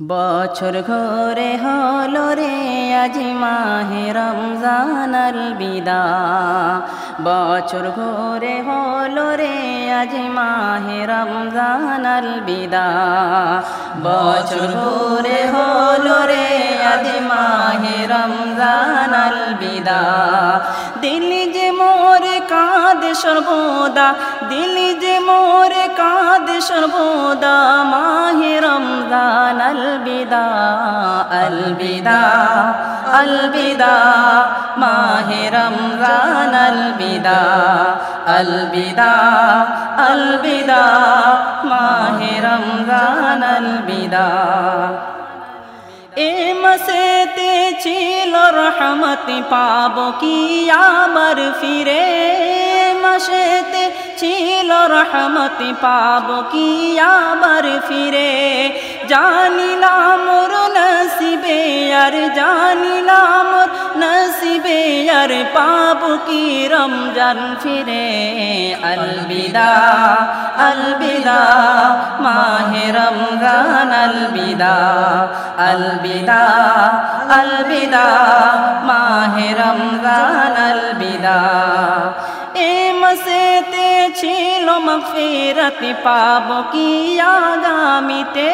বছর ঘরে হলো রে, আজ মাহে রমজান বিদা। বছর ঘরে হলো রে, আজ মাহে রমজান বিদা। বছর ঘরে হলো রে, আজ মাহে রমজান বিদা। দিল যে মোর সর্বদা। দিল যে মোর কাঁদ সর্বদা। মাহে রমজান, আলবিদা আলবিদা আলবিদা। মাহে রমজান, আলবিদা আলবিদা আলবিদা। মাহে রমজান, আলবিদা। এ মসেতে ছিল রহমত, পাব কি আমার ফিরে? মসেতে ছিল রহমত, পাব কি আবার ফিরে? জানিলাম নসিবে, আর জানিলাম নসিবে, আর পাব কি রমজান ফিরে? আলবিদা আলবিদা, মাহে রমজান, আলবিদা আলবিদা আলবিদা, মাহে রমজান, আলবিদা। মসেতে ছিল মফিরত পাব কি আগামীতে?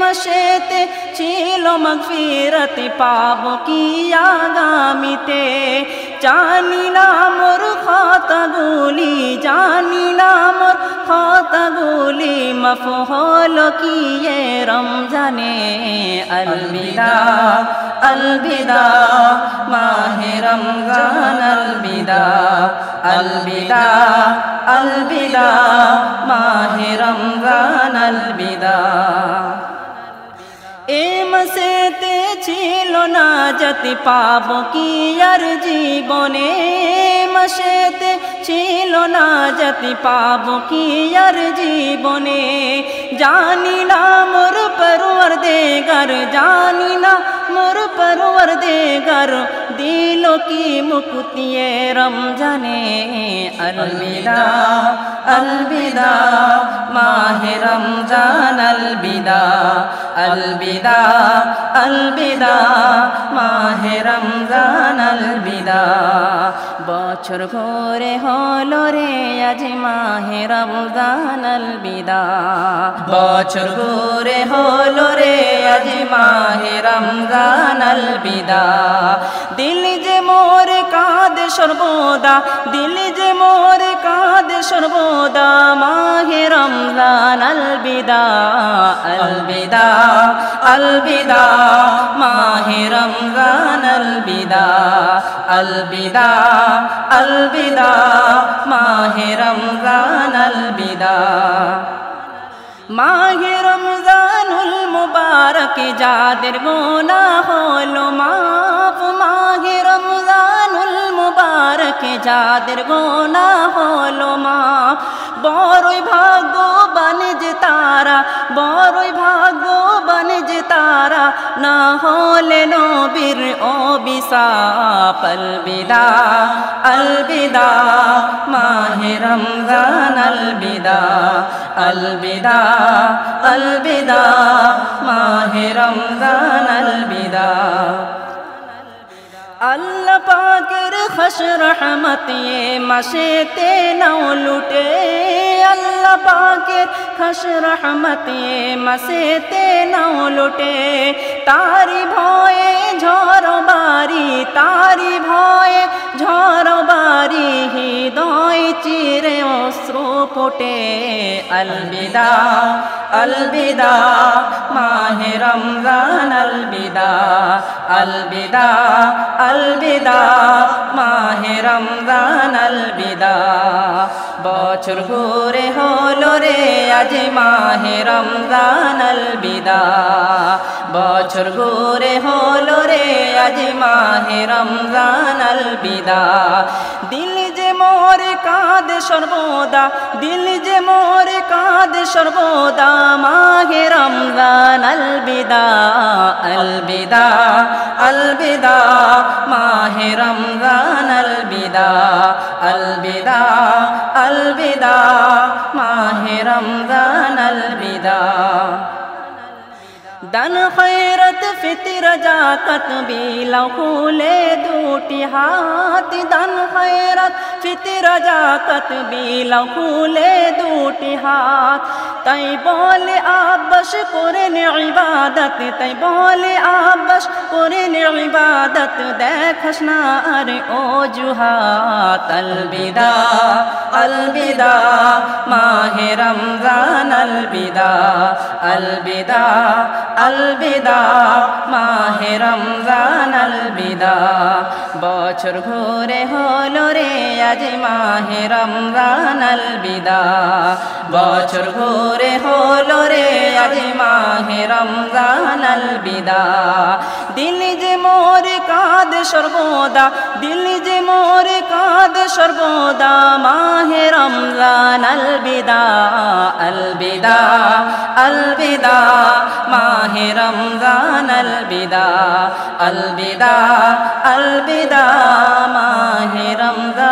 মশেতে ছিল মফিরত পাব কি আগামীতে? জানি না মোর খাতাগুলি জানি না মোর খাতাগুলি মফ হল কি রমজানে? আলবিদা আলবিদা, মাহে রমজান আলবিদা আলবিদা আলবিদা, মাহে রমজান আলবিদা। এ মসেতে ছিল না যতি পাব কি আর জীবনে? মসেতে ছিল না যতি পাব কি আর জীবনে? জানি না মোর পরওয়ার দেগার জানি না মোর পরওয়ার দেগার দিল কি মুকুতিয়ে রমজানে? আলবিদা আলবিদা, মাহে রমজান আলবিদা আলবিদা আলবিদা, মাহে রমজান আলবিদা। বছর ঘরে হলো রে, আজ মাহে রমজান আলবিদা। বছর ঘরে হলো রে, আজ মাহে রমজান আলবিদা। দিল যে মোর কাঁদ সর্বদা, দিল যে মোর কাঁদ সর্বদা, মাহে রমজান আলবিদা আলবিদা আলবিদা, মাহে রমজান আলবিদা আলবিদা আলবিদা, মাহে রমজান আলবিদা। মাহে রমজানুল মুবারক, যাদের গোনা হলো, মাফ মুবারক যাদের গোনা হলো মাফ বড়ই ভাগ্যবান যে তারা, বড়ই ভাগ্যবান যে তারা, না হলে নবীর অবিসাপ আলবিদা আলবিদা, মাহে রমজান, আলবিদা আলবিদা আলবিদা, মাহে রমজান, আলবিদা আল্লাহ খস রহমত এ মাসেতে নাও লুটে, আল্লাহ পাকের খস রহমত এ মাসেতে নাও লুটে। তারি ভয়ে ঝড় বাড়ি তারি ভয়ে ঝড় ফোটে আলবিদা আলবিদা মাহে রমজান আলবিদা আলবিদা আলবিদা মাহে রমজান আলবিদা বছর ঘুরে হলো রে আজ মাহে রমজান আলবিদা বছর ঘুরে হলো রে আজ মাহে রমজান আলবিদা দিল মোর কাঁদ সর্বদা, দিল যে মোর কাঁদ সর্বদা, মাহে রমজান আলবিদা আলবিদা আলবিদা, মাহে রমজান আলবিদা আলবিদা আলবিদা, মাহে রমজান আলবিদা। দান খৈরত ফিতির জাকত বিলাও খুলে দুটি হাত। দান খৈরত ফিতির জাকাত বিলাও খুলে দুটি হাত। তাই বলে আবাস করেন ইবাদত, তাই বলে আবাস করেন ইবাদত দেখাস না, আরে ও জুহাত আলবিদা আলবিদা, মাহে রমজান আলবিদা আলবিদা আলবিদা, মাহে রমজান আলবিদা। বছর ঘুরে হলো রে, আজ মাহে রমজান আলবিদা। বছর ঘুরে হলো রে, আজ মাহে রমজান আলবিদা। দিল যে মোর কাঁদ সর্বদা, দিল যে মোর কাঁদ সর্বদা, মাহে রমজান আলবিদা আলবিদা আলবিদা, মাহে রমজান আলবিদা আলবিদা আলবিদা, মাহে রমজান